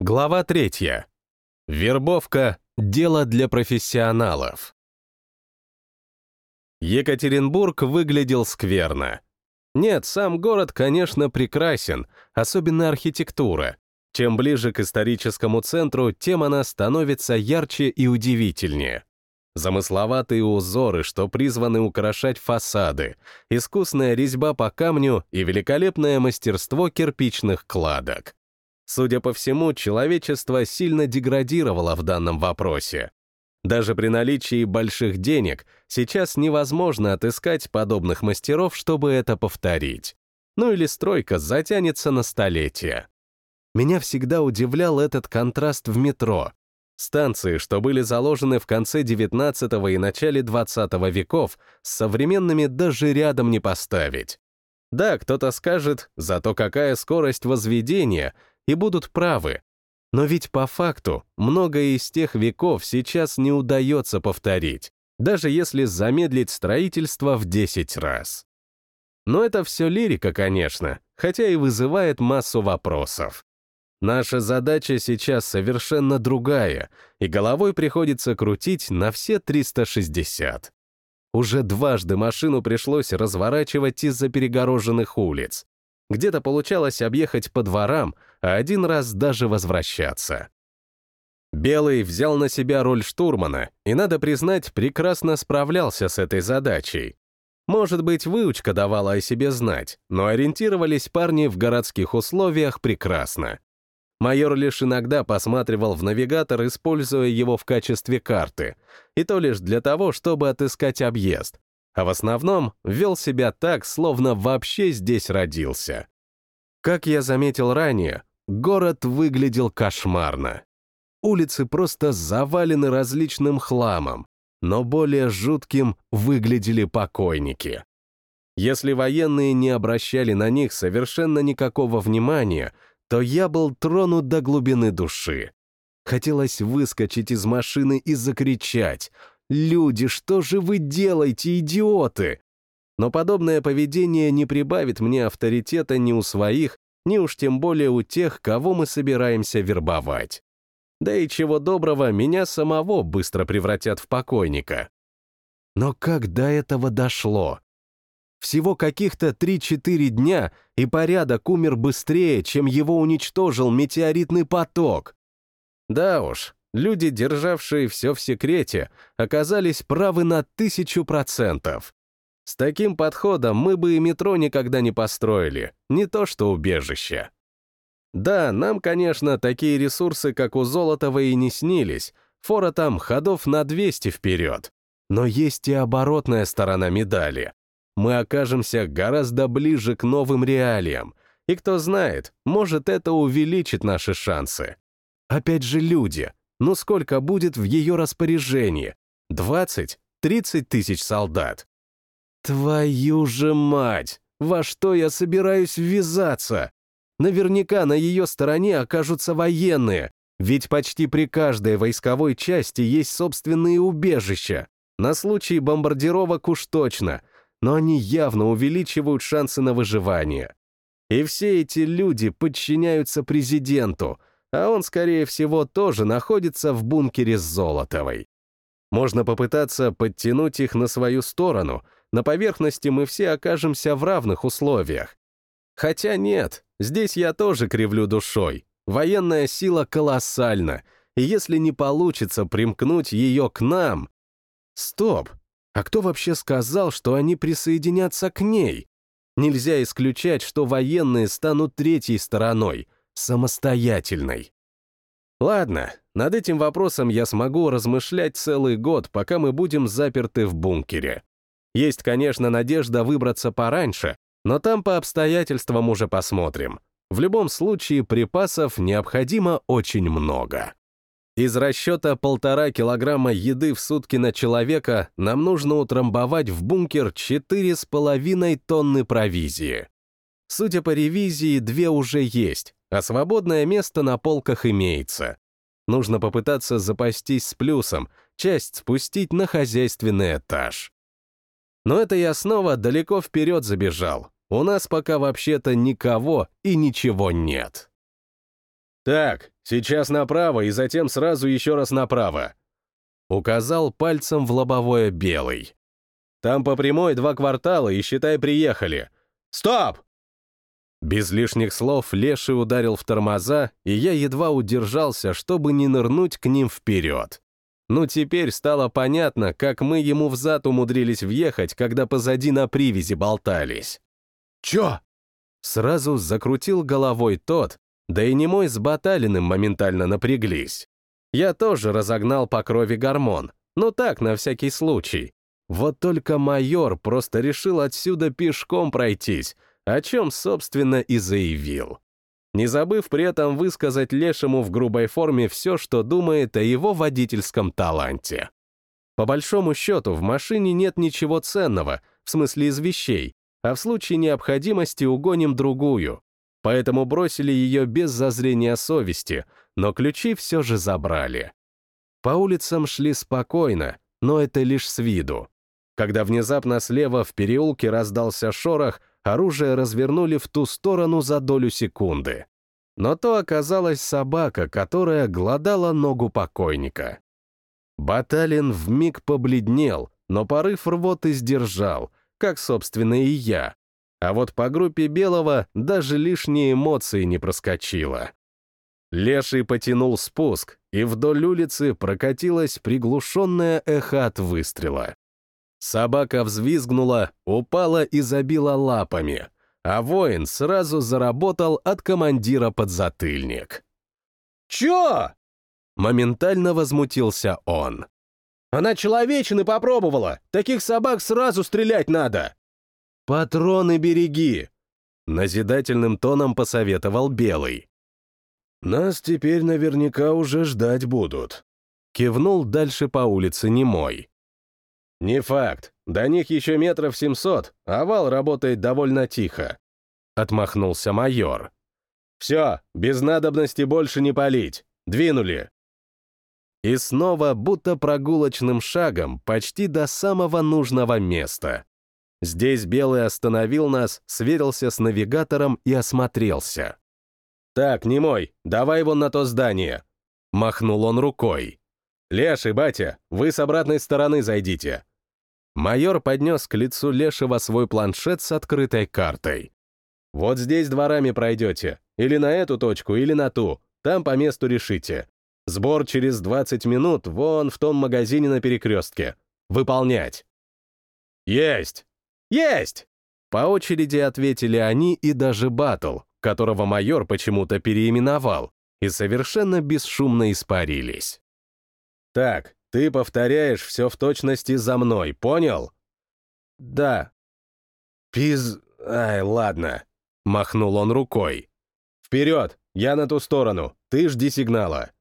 Глава третья. Вербовка — дело для профессионалов. Екатеринбург выглядел скверно. Нет, сам город, конечно, прекрасен, особенно архитектура. Чем ближе к историческому центру, тем она становится ярче и удивительнее. Замысловатые узоры, что призваны украшать фасады, искусная резьба по камню и великолепное мастерство кирпичных кладок. Судя по всему, человечество сильно деградировало в данном вопросе. Даже при наличии больших денег сейчас невозможно отыскать подобных мастеров, чтобы это повторить. Ну или стройка затянется на столетия. Меня всегда удивлял этот контраст в метро. Станции, что были заложены в конце XIX и начале XX веков, с современными даже рядом не поставить. Да, кто-то скажет, зато какая скорость возведения, и будут правы. Но ведь по факту многое из тех веков сейчас не удается повторить, даже если замедлить строительство в 10 раз. Но это все лирика, конечно, хотя и вызывает массу вопросов. Наша задача сейчас совершенно другая, и головой приходится крутить на все 360. Уже дважды машину пришлось разворачивать из-за перегороженных улиц. Где-то получалось объехать по дворам, а один раз даже возвращаться. Белый взял на себя роль штурмана и, надо признать, прекрасно справлялся с этой задачей. Может быть, выучка давала о себе знать, но ориентировались парни в городских условиях прекрасно. Майор лишь иногда посматривал в навигатор, используя его в качестве карты, и то лишь для того, чтобы отыскать объезд, а в основном вел себя так, словно вообще здесь родился. Как я заметил ранее, город выглядел кошмарно. Улицы просто завалены различным хламом, но более жутким выглядели покойники. Если военные не обращали на них совершенно никакого внимания, то я был тронут до глубины души. Хотелось выскочить из машины и закричать «Люди, что же вы делаете, идиоты?» Но подобное поведение не прибавит мне авторитета ни у своих, ни уж тем более у тех, кого мы собираемся вербовать. Да и чего доброго, меня самого быстро превратят в покойника. Но как до этого дошло? Всего каких-то 3-4 дня, и порядок умер быстрее, чем его уничтожил метеоритный поток. Да уж, люди, державшие все в секрете, оказались правы на тысячу процентов. С таким подходом мы бы и метро никогда не построили, не то что убежище. Да, нам, конечно, такие ресурсы, как у Золотого, и не снились, фора там ходов на 200 вперед. Но есть и оборотная сторона медали. Мы окажемся гораздо ближе к новым реалиям, и кто знает, может, это увеличит наши шансы. Опять же люди, ну сколько будет в ее распоряжении? 20-30 тысяч солдат. Твою же мать! Во что я собираюсь ввязаться? Наверняка на ее стороне окажутся военные, ведь почти при каждой войсковой части есть собственные убежища. На случай бомбардировок уж точно, но они явно увеличивают шансы на выживание. И все эти люди подчиняются президенту, а он, скорее всего, тоже находится в бункере с Золотовой. Можно попытаться подтянуть их на свою сторону, на поверхности мы все окажемся в равных условиях. Хотя нет, здесь я тоже кривлю душой. Военная сила колоссальна, и если не получится примкнуть ее к нам... Стоп! А кто вообще сказал, что они присоединятся к ней? Нельзя исключать, что военные станут третьей стороной, самостоятельной. Ладно, над этим вопросом я смогу размышлять целый год, пока мы будем заперты в бункере. Есть, конечно, надежда выбраться пораньше, но там по обстоятельствам уже посмотрим. В любом случае припасов необходимо очень много. Из расчета полтора килограмма еды в сутки на человека нам нужно утрамбовать в бункер четыре с половиной тонны провизии. Судя по ревизии, две уже есть, а свободное место на полках имеется. Нужно попытаться запастись с плюсом, часть спустить на хозяйственный этаж. Но это я снова далеко вперед забежал. У нас пока вообще-то никого и ничего нет. «Так, сейчас направо и затем сразу еще раз направо», — указал пальцем в лобовое белый. «Там по прямой два квартала и, считай, приехали. Стоп!» Без лишних слов Леший ударил в тормоза, и я едва удержался, чтобы не нырнуть к ним вперед. Ну, теперь стало понятно, как мы ему взад умудрились въехать, когда позади на привязи болтались. «Чё?» Сразу закрутил головой тот, да и немой с Баталиным моментально напряглись. Я тоже разогнал по крови гормон, но так, на всякий случай. Вот только майор просто решил отсюда пешком пройтись, о чем, собственно, и заявил. Не забыв при этом высказать Лешему в грубой форме все, что думает о его водительском таланте. По большому счету, в машине нет ничего ценного, в смысле из вещей, а в случае необходимости угоним другую. Поэтому бросили ее без зазрения совести, но ключи все же забрали. По улицам шли спокойно, но это лишь с виду. Когда внезапно слева в переулке раздался шорох, оружие развернули в ту сторону за долю секунды. Но то оказалась собака, которая глодала ногу покойника. Баталин вмиг побледнел, но порыв рвоты сдержал, как, собственно, и я. А вот по группе Белого даже лишние эмоции не проскочило. Леший потянул спуск, и вдоль улицы прокатилось приглушенное эхо от выстрела. Собака взвизгнула, упала и забила лапами, а воин сразу заработал от командира подзатыльник. «Чё?» Моментально возмутился он. «Она человечины попробовала! Таких собак сразу стрелять надо!» «Патроны береги!» Назидательным тоном посоветовал Белый. «Нас теперь наверняка уже ждать будут», — кивнул дальше по улице немой. «Не факт. До них еще метров семьсот, а вал работает довольно тихо», — отмахнулся майор. «Все, без надобности больше не палить. Двинули». И снова, будто прогулочным шагом, почти до самого нужного места. Здесь Белый остановил нас, сверился с навигатором и осмотрелся. «Так, не мой, давай вон на то здание», — махнул он рукой. «Леший, батя, вы с обратной стороны зайдите. Майор поднес к лицу Лешего свой планшет с открытой картой. «Вот здесь дворами пройдете. Или на эту точку, или на ту. Там по месту решите. Сбор через 20 минут вон в том магазине на перекрестке. Выполнять». «Есть! Есть!» По очереди ответили они и даже Батл, которого майор почему-то переименовал, и совершенно бесшумно испарились. «Так, ты повторяешь все в точности за мной, понял? Да. Пиз... Ай, ладно. Махнул он рукой. Вперед, я на ту сторону, ты жди сигнала.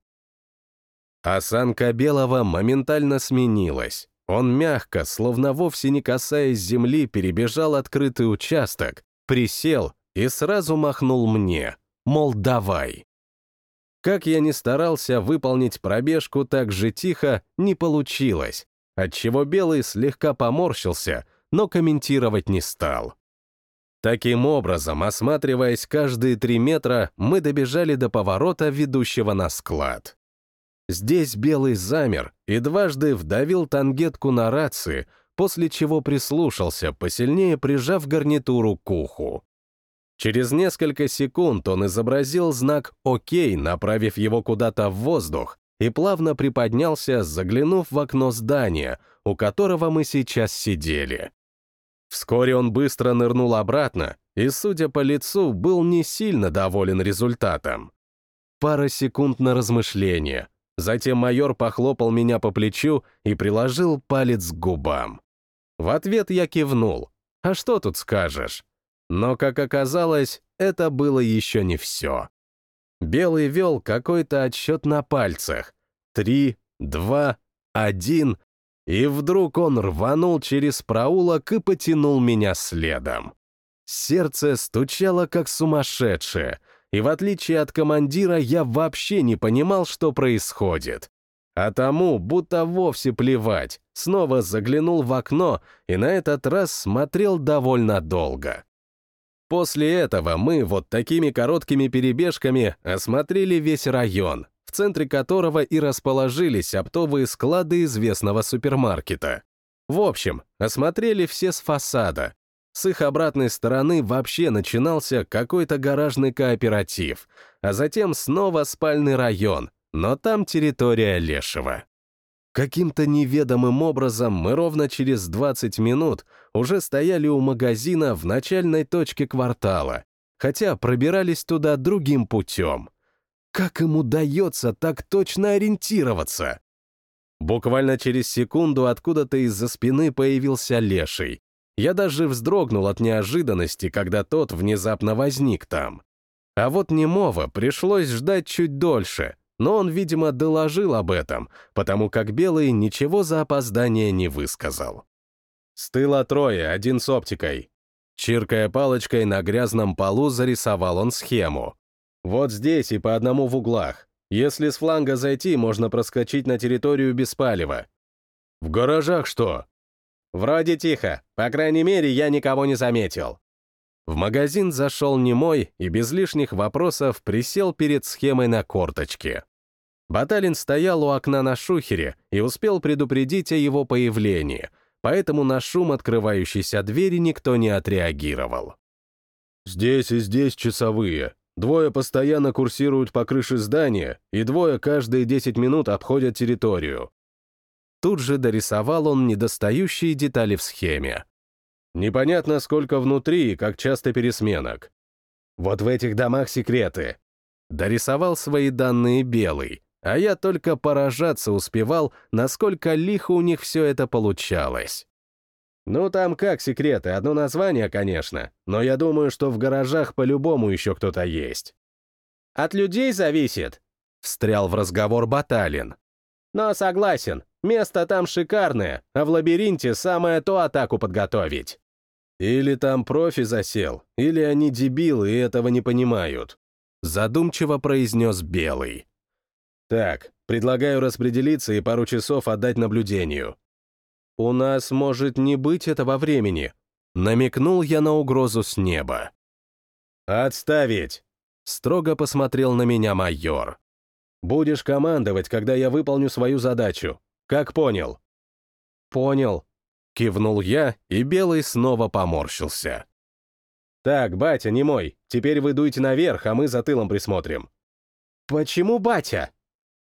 Осанка Белого моментально сменилась. Он мягко, словно вовсе не касаясь земли, перебежал открытый участок, присел и сразу махнул мне, мол, давай. Как я ни старался выполнить пробежку так же тихо, не получилось, отчего Белый слегка поморщился, но комментировать не стал. Таким образом, осматриваясь каждые три метра, мы добежали до поворота, ведущего на склад. Здесь Белый замер и дважды вдавил тангетку на рации, после чего прислушался, посильнее прижав гарнитуру к уху. Через несколько секунд он изобразил знак «Окей», направив его куда-то в воздух, и плавно приподнялся, заглянув в окно здания, у которого мы сейчас сидели. Вскоре он быстро нырнул обратно и, судя по лицу, был не сильно доволен результатом. Пара секунд на размышление. Затем майор похлопал меня по плечу и приложил палец к губам. В ответ я кивнул. А что тут скажешь? Но, как оказалось, это было еще не все. Белый вел какой-то отсчет на пальцах. Три, два, один. И вдруг он рванул через проулок и потянул меня следом. Сердце стучало как сумасшедшее, и в отличие от командира я вообще не понимал, что происходит. А тому будто вовсе плевать, снова заглянул в окно и на этот раз смотрел довольно долго. После этого мы вот такими короткими перебежками осмотрели весь район, в центре которого и расположились оптовые склады известного супермаркета. В общем, осмотрели все с фасада. С их обратной стороны вообще начинался какой-то гаражный кооператив, а затем снова спальный район, но там территория Лешего. Каким-то неведомым образом мы ровно через 20 минут уже стояли у магазина в начальной точке квартала, хотя пробирались туда другим путем. Как им удается так точно ориентироваться? Буквально через секунду откуда-то из-за спины появился леший. Я даже вздрогнул от неожиданности, когда тот внезапно возник там. А вот немого пришлось ждать чуть дольше — но он, видимо, доложил об этом, потому как Белый ничего за опоздание не высказал. С тыла трое, один с оптикой. Чиркая палочкой на грязном полу, зарисовал он схему. Вот здесь и по одному в углах. Если с фланга зайти, можно проскочить на территорию без палева. В гаражах что? Вроде тихо. По крайней мере, я никого не заметил. В магазин зашел немой и без лишних вопросов присел перед схемой на корточке. Баталин стоял у окна на шухере и успел предупредить о его появлении, поэтому на шум открывающейся двери никто не отреагировал. «Здесь и здесь часовые. Двое постоянно курсируют по крыше здания, и двое каждые 10 минут обходят территорию». Тут же дорисовал он недостающие детали в схеме. Непонятно, сколько внутри и как часто пересменок. Вот в этих домах секреты. Дорисовал свои данные белый, а я только поражаться успевал, насколько лихо у них все это получалось. Ну, там как секреты, одно название, конечно, но я думаю, что в гаражах по-любому еще кто-то есть. От людей зависит, — встрял в разговор Баталин. Но согласен, место там шикарное, а в лабиринте самое то атаку подготовить. Или там профи засел, или они дебилы и этого не понимают. Задумчиво произнес Белый. Так, предлагаю распределиться и пару часов отдать наблюдению. У нас может не быть этого времени. Намекнул я на угрозу с неба. «Отставить!» — строго посмотрел на меня майор. «Будешь командовать, когда я выполню свою задачу. Как понял?» «Понял», Кивнул я, и Белый снова поморщился. «Так, батя, не мой, теперь вы дуйте наверх, а мы за тылом присмотрим». «Почему батя?»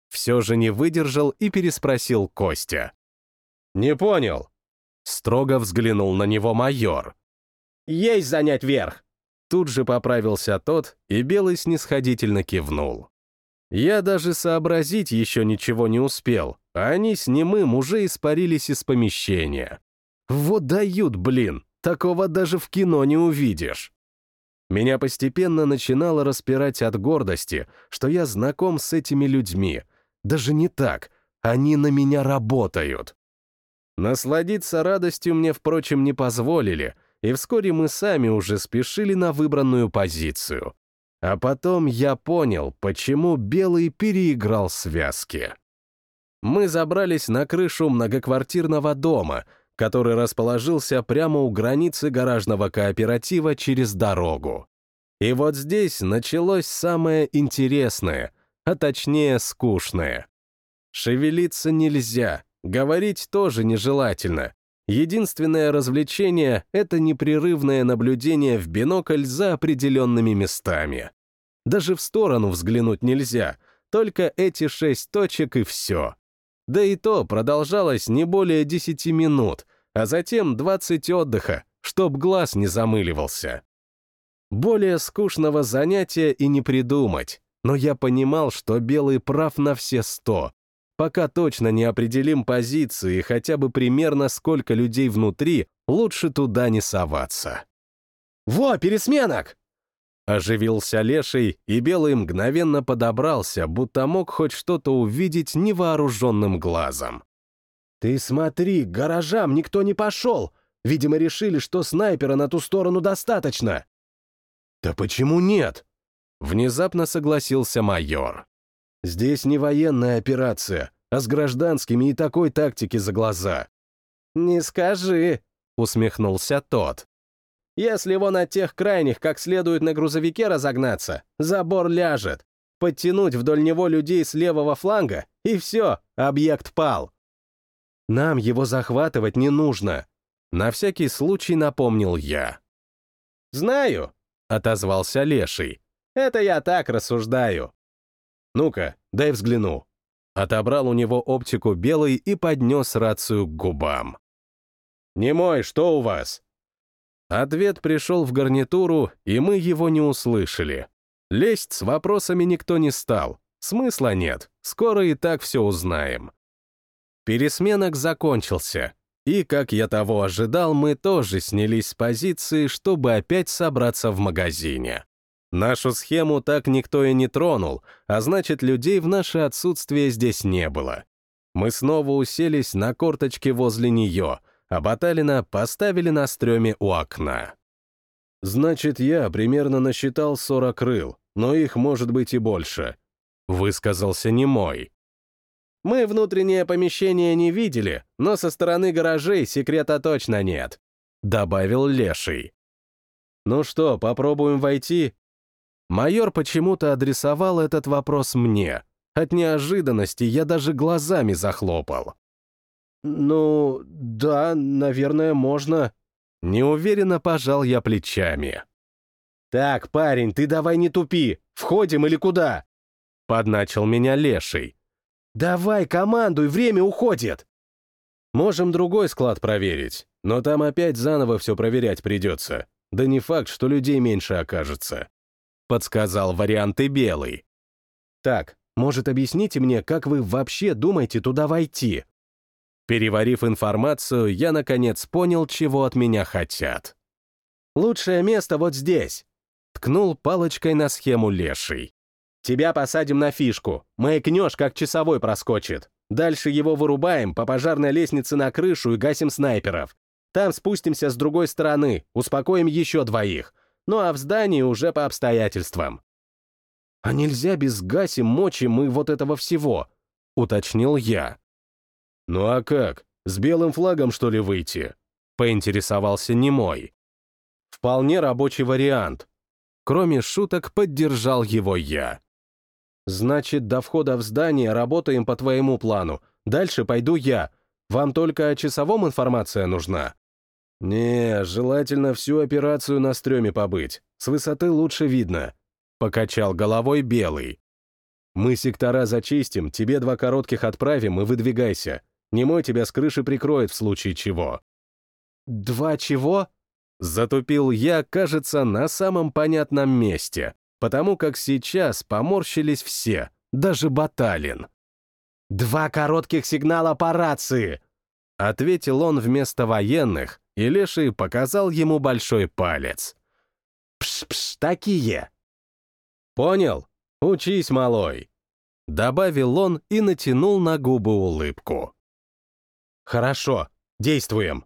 Все же не выдержал и переспросил Костя. «Не понял». Строго взглянул на него майор. «Есть занять верх!» Тут же поправился тот, и Белый снисходительно кивнул. Я даже сообразить еще ничего не успел, а они с немым уже испарились из помещения. Вот дают, блин, такого даже в кино не увидишь. Меня постепенно начинало распирать от гордости, что я знаком с этими людьми. Даже не так, они на меня работают. Насладиться радостью мне, впрочем, не позволили, и вскоре мы сами уже спешили на выбранную позицию. А потом я понял, почему Белый переиграл связки. Мы забрались на крышу многоквартирного дома — который расположился прямо у границы гаражного кооператива через дорогу. И вот здесь началось самое интересное, а точнее скучное. Шевелиться нельзя, говорить тоже нежелательно. Единственное развлечение — это непрерывное наблюдение в бинокль за определенными местами. Даже в сторону взглянуть нельзя, только эти шесть точек и все. Да и то продолжалось не более 10 минут, а затем 20 отдыха, чтоб глаз не замыливался. Более скучного занятия и не придумать, но я понимал, что Белый прав на все сто. Пока точно не определим позиции и хотя бы примерно сколько людей внутри, лучше туда не соваться. «Во, пересменок!» Оживился Леший, и Белый мгновенно подобрался, будто мог хоть что-то увидеть невооруженным глазом. «Ты смотри, к гаражам никто не пошел! Видимо, решили, что снайпера на ту сторону достаточно!» «Да почему нет?» Внезапно согласился майор. «Здесь не военная операция, а с гражданскими и такой тактики за глаза». «Не скажи», — усмехнулся тот. Если вон от тех крайних как следует на грузовике разогнаться, забор ляжет. Подтянуть вдоль него людей с левого фланга, и все, объект пал. Нам его захватывать не нужно. На всякий случай напомнил я. «Знаю», — отозвался Леший. «Это я так рассуждаю». «Ну-ка, дай взгляну». Отобрал у него оптику белый и поднес рацию к губам. «Немой, что у вас?» Ответ пришел в гарнитуру, и мы его не услышали. Лезть с вопросами никто не стал. Смысла нет, скоро и так все узнаем. Пересменок закончился, и, как я того ожидал, мы тоже снялись с позиции, чтобы опять собраться в магазине. Нашу схему так никто и не тронул, а значит, людей в наше отсутствие здесь не было. Мы снова уселись на корточки возле нее, а Баталина поставили на стреме у окна. «Значит, я примерно насчитал 40 крыл, но их может быть и больше», — высказался немой. «Мы внутреннее помещение не видели, но со стороны гаражей секрета точно нет», — добавил Леший. «Ну что, попробуем войти?» Майор почему-то адресовал этот вопрос мне. От неожиданности я даже глазами захлопал. «Ну, да, наверное, можно». Неуверенно пожал я плечами. «Так, парень, ты давай не тупи. Входим или куда?» Подначил меня Леший. «Давай, командуй, время уходит!» «Можем другой склад проверить, но там опять заново все проверять придется. Да не факт, что людей меньше окажется подсказал варианты белый. Так, может, объясните мне, как вы вообще думаете туда войти? Переварив информацию, я наконец понял, чего от меня хотят. Лучшее место вот здесь. Ткнул палочкой на схему леший. Тебя посадим на фишку. Маякнешь, как часовой проскочит. Дальше его вырубаем по пожарной лестнице на крышу и гасим снайперов. Там спустимся с другой стороны, успокоим еще двоих ну а в здании уже по обстоятельствам. «А нельзя без гаси, мочи мы вот этого всего», — уточнил я. «Ну а как, с белым флагом, что ли, выйти?» — поинтересовался немой. «Вполне рабочий вариант». Кроме шуток, поддержал его я. «Значит, до входа в здание работаем по твоему плану. Дальше пойду я. Вам только о часовом информация нужна?» «Не, желательно всю операцию на стреме побыть. С высоты лучше видно», — покачал головой Белый. «Мы сектора зачистим, тебе два коротких отправим и выдвигайся. Немой тебя с крыши прикроет в случае чего». «Два чего?» Затупил я, кажется, на самом понятном месте, потому как сейчас поморщились все, даже Баталин. «Два коротких сигнала по рации!» Ответил он вместо военных, и Леший показал ему большой палец. «Пш-пш, такие!» «Понял? Учись, малой!» Добавил он и натянул на губы улыбку. «Хорошо, действуем!»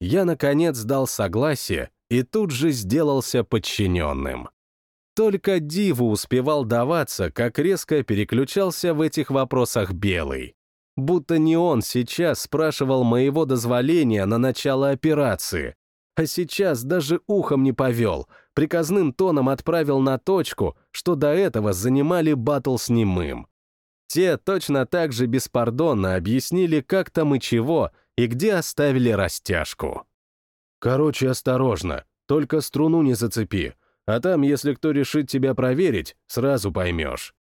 Я, наконец, дал согласие и тут же сделался подчиненным. Только Диву успевал даваться, как резко переключался в этих вопросах Белый будто не он сейчас спрашивал моего дозволения на начало операции, а сейчас даже ухом не повел, приказным тоном отправил на точку, что до этого занимали батл с немым. Те точно так же беспардонно объяснили, как там и чего, и где оставили растяжку. Короче, осторожно, только струну не зацепи, а там, если кто решит тебя проверить, сразу поймешь.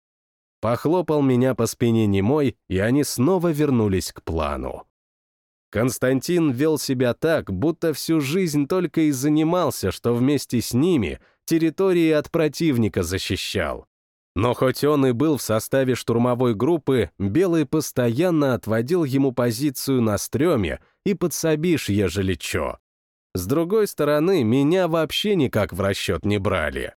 Похлопал меня по спине немой, и они снова вернулись к плану. Константин вел себя так, будто всю жизнь только и занимался, что вместе с ними территории от противника защищал. Но хоть он и был в составе штурмовой группы, Белый постоянно отводил ему позицию на стреме и подсобишь, ежели чё. С другой стороны, меня вообще никак в расчет не брали.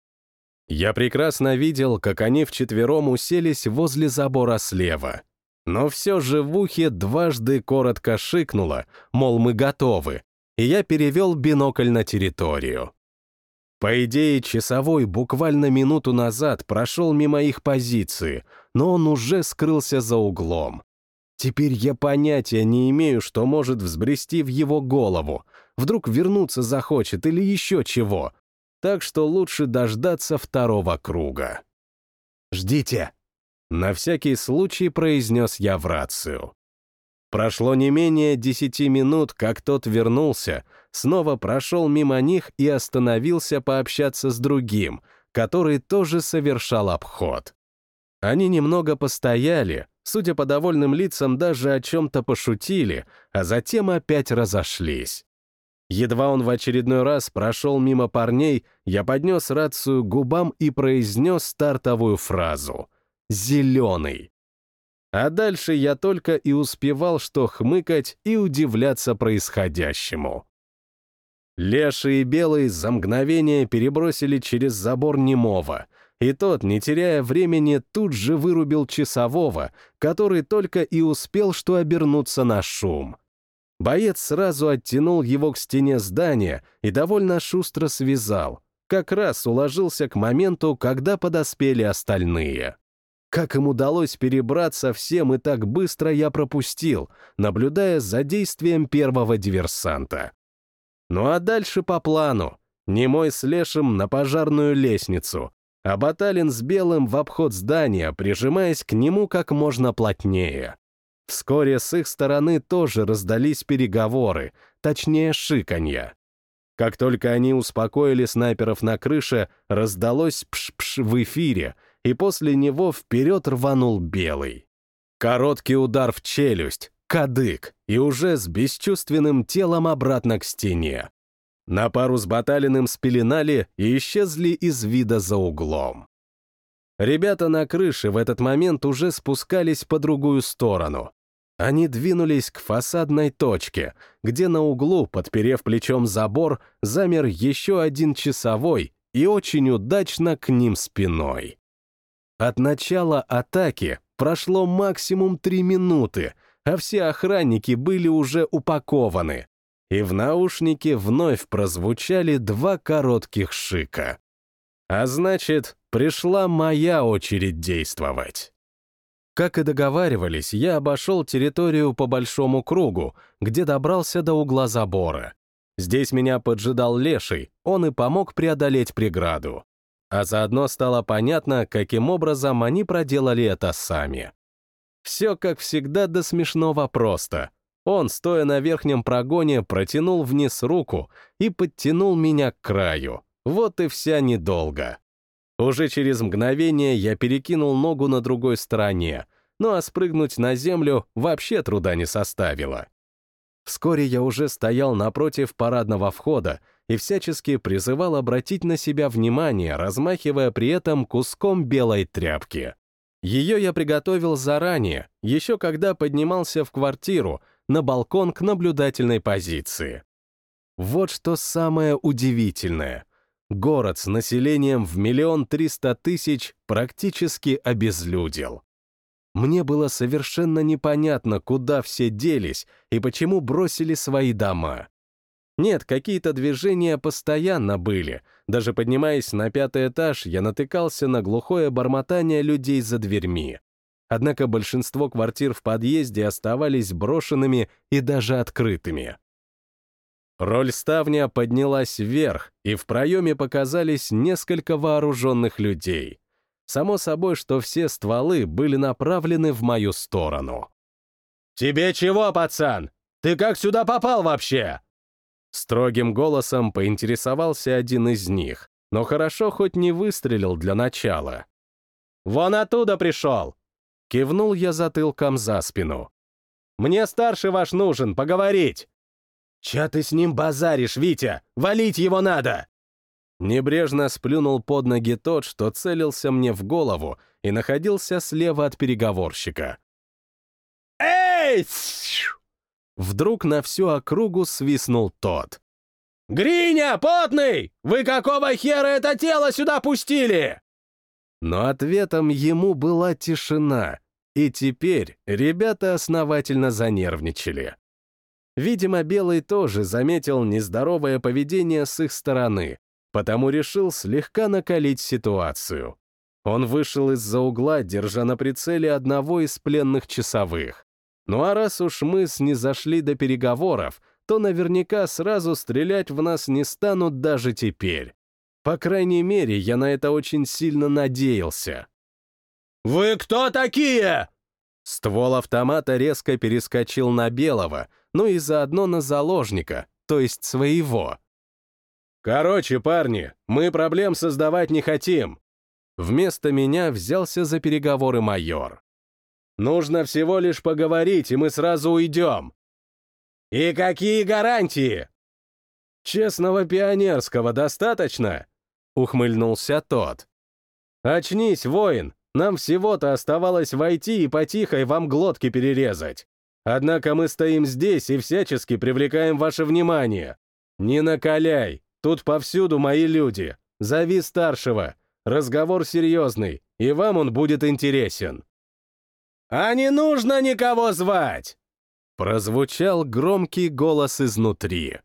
Я прекрасно видел, как они вчетвером уселись возле забора слева. Но все же в ухе дважды коротко шикнуло, мол, мы готовы, и я перевел бинокль на территорию. По идее, часовой буквально минуту назад прошел мимо их позиции, но он уже скрылся за углом. Теперь я понятия не имею, что может взбрести в его голову. Вдруг вернуться захочет или еще чего. Так что лучше дождаться второго круга. «Ждите!» — на всякий случай произнес я в рацию. Прошло не менее десяти минут, как тот вернулся, снова прошел мимо них и остановился пообщаться с другим, который тоже совершал обход. Они немного постояли, судя по довольным лицам, даже о чем-то пошутили, а затем опять разошлись. Едва он в очередной раз прошел мимо парней, я поднес рацию к губам и произнес стартовую фразу «Зеленый». А дальше я только и успевал что хмыкать и удивляться происходящему. Леший и Белый за мгновение перебросили через забор немого, и тот, не теряя времени, тут же вырубил часового, который только и успел что обернуться на шум. Боец сразу оттянул его к стене здания и довольно шустро связал, как раз уложился к моменту, когда подоспели остальные. Как им удалось перебраться всем и так быстро я пропустил, наблюдая за действием первого диверсанта. Ну а дальше по плану. Немой с Лешим на пожарную лестницу, а Баталин с Белым в обход здания, прижимаясь к нему как можно плотнее. Вскоре с их стороны тоже раздались переговоры, точнее шиканья. Как только они успокоили снайперов на крыше, раздалось пш-пш в эфире — и после него вперед рванул белый. Короткий удар в челюсть, кадык, и уже с бесчувственным телом обратно к стене. На пару с Баталиным спеленали и исчезли из вида за углом. Ребята на крыше в этот момент уже спускались по другую сторону. Они двинулись к фасадной точке, где на углу, подперев плечом забор, замер еще один часовой и очень удачно к ним спиной. От начала атаки прошло максимум три минуты, а все охранники были уже упакованы. И в наушнике вновь прозвучали два коротких шика. А значит, пришла моя очередь действовать. Как и договаривались, я обошел территорию по большому кругу, где добрался до угла забора. Здесь меня поджидал Леший, он и помог преодолеть преграду а заодно стало понятно, каким образом они проделали это сами. Все, как всегда, до смешного просто. Он, стоя на верхнем прогоне, протянул вниз руку и подтянул меня к краю. Вот и вся недолго. Уже через мгновение я перекинул ногу на другой стороне, ну а спрыгнуть на землю вообще труда не составило. Вскоре я уже стоял напротив парадного входа и всячески призывал обратить на себя внимание, размахивая при этом куском белой тряпки. Ее я приготовил заранее, еще когда поднимался в квартиру, на балкон к наблюдательной позиции. Вот что самое удивительное. Город с населением в миллион триста тысяч практически обезлюдил. Мне было совершенно непонятно, куда все делись и почему бросили свои дома. Нет, какие-то движения постоянно были. Даже поднимаясь на пятый этаж, я натыкался на глухое бормотание людей за дверьми. Однако большинство квартир в подъезде оставались брошенными и даже открытыми. Роль ставня поднялась вверх, и в проеме показались несколько вооруженных людей. Само собой, что все стволы были направлены в мою сторону. «Тебе чего, пацан? Ты как сюда попал вообще?» Строгим голосом поинтересовался один из них, но хорошо хоть не выстрелил для начала. «Вон оттуда пришел!» Кивнул я затылком за спину. «Мне старший ваш нужен, поговорить!» «Ча ты с ним базаришь, Витя? Валить его надо!» Небрежно сплюнул под ноги тот, что целился мне в голову и находился слева от переговорщика. «Эй!» Вдруг на всю округу свистнул тот. «Гриня, потный! Вы какого хера это тело сюда пустили?» Но ответом ему была тишина, и теперь ребята основательно занервничали. Видимо, Белый тоже заметил нездоровое поведение с их стороны, потому решил слегка накалить ситуацию. Он вышел из-за угла, держа на прицеле одного из пленных часовых. Ну а раз уж мы снизошли до переговоров, то наверняка сразу стрелять в нас не станут даже теперь. По крайней мере, я на это очень сильно надеялся. «Вы кто такие?» Ствол автомата резко перескочил на белого, ну и заодно на заложника, то есть своего. «Короче, парни, мы проблем создавать не хотим». Вместо меня взялся за переговоры майор. «Нужно всего лишь поговорить, и мы сразу уйдем». «И какие гарантии?» «Честного пионерского достаточно?» — ухмыльнулся тот. «Очнись, воин, нам всего-то оставалось войти и потихой вам глотки перерезать. Однако мы стоим здесь и всячески привлекаем ваше внимание. Не накаляй, тут повсюду мои люди. Зови старшего. Разговор серьезный, и вам он будет интересен». «А не нужно никого звать!» Прозвучал громкий голос изнутри.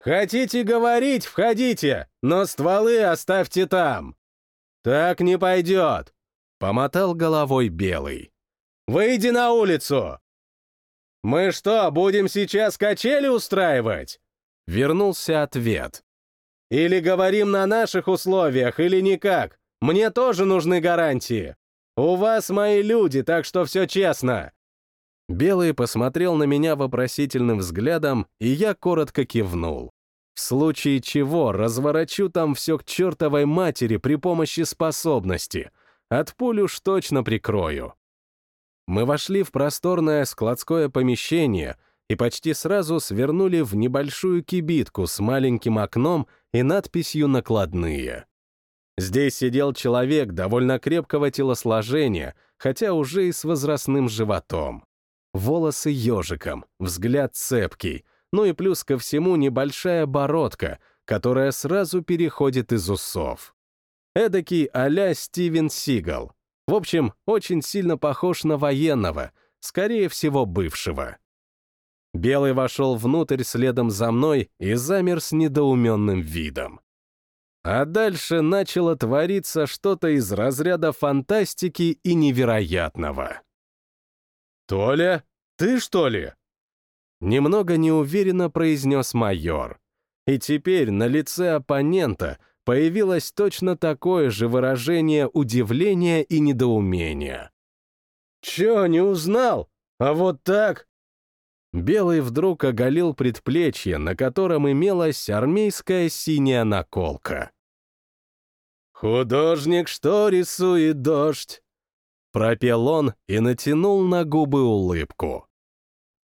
«Хотите говорить, входите, но стволы оставьте там!» «Так не пойдет!» — помотал головой Белый. «Выйди на улицу!» «Мы что, будем сейчас качели устраивать?» Вернулся ответ. «Или говорим на наших условиях, или никак. Мне тоже нужны гарантии. У вас мои люди, так что все честно». Белый посмотрел на меня вопросительным взглядом, и я коротко кивнул. В случае чего разворочу там все к чертовой матери при помощи способности. От пуль уж точно прикрою. Мы вошли в просторное складское помещение и почти сразу свернули в небольшую кибитку с маленьким окном и надписью «Накладные». Здесь сидел человек довольно крепкого телосложения, хотя уже и с возрастным животом. Волосы ежиком, взгляд цепкий, ну и плюс ко всему небольшая бородка, которая сразу переходит из усов. Эдакий а-ля Стивен Сигал, в общем, очень сильно похож на военного, скорее всего, бывшего. Белый вошел внутрь следом за мной и замер с недоуменным видом. А дальше начало твориться что-то из разряда фантастики и невероятного. «Толя, ты что ли?» Немного неуверенно произнес майор. И теперь на лице оппонента появилось точно такое же выражение удивления и недоумения. «Чё, не узнал? А вот так?» Белый вдруг оголил предплечье, на котором имелась армейская синяя наколка. «Художник, что рисует дождь?» Пропел он и натянул на губы улыбку.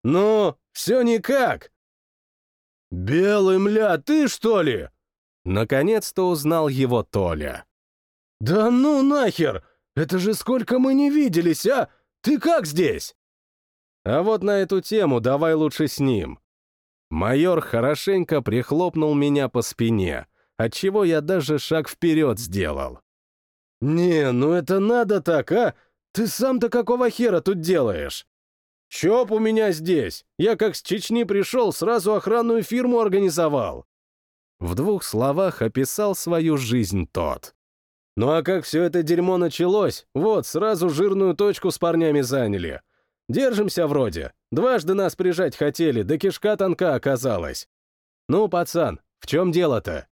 «Ну, все никак!» «Белый, мля, ты что ли?» Наконец-то узнал его Толя. «Да ну нахер! Это же сколько мы не виделись, а? Ты как здесь?» «А вот на эту тему давай лучше с ним». Майор хорошенько прихлопнул меня по спине, отчего я даже шаг вперед сделал. «Не, ну это надо так, а? Ты сам-то какого хера тут делаешь?» «ЧОП у меня здесь. Я как с Чечни пришел, сразу охранную фирму организовал. В двух словах описал свою жизнь тот. Ну а как все это дерьмо началось, вот, сразу жирную точку с парнями заняли. Держимся вроде. Дважды нас прижать хотели, да кишка тонка оказалась. Ну, пацан, в чем дело-то?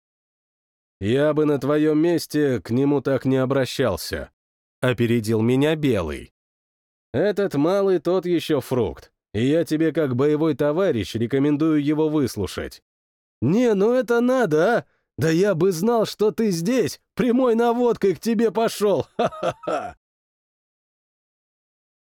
Я бы на твоем месте к нему так не обращался. Опередил меня Белый. Этот малый тот еще фрукт, и я тебе как боевой товарищ рекомендую его выслушать. «Не, ну это надо, а! Да я бы знал, что ты здесь! Прямой наводкой к тебе пошел! Ха-ха-ха!»